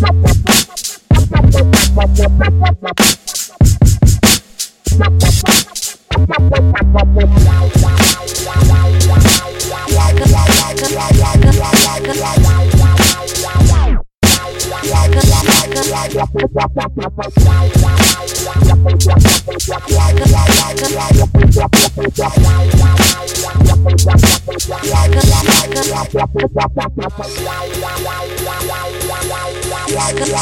Bye yeah, yeah, yeah, yeah, Ketemu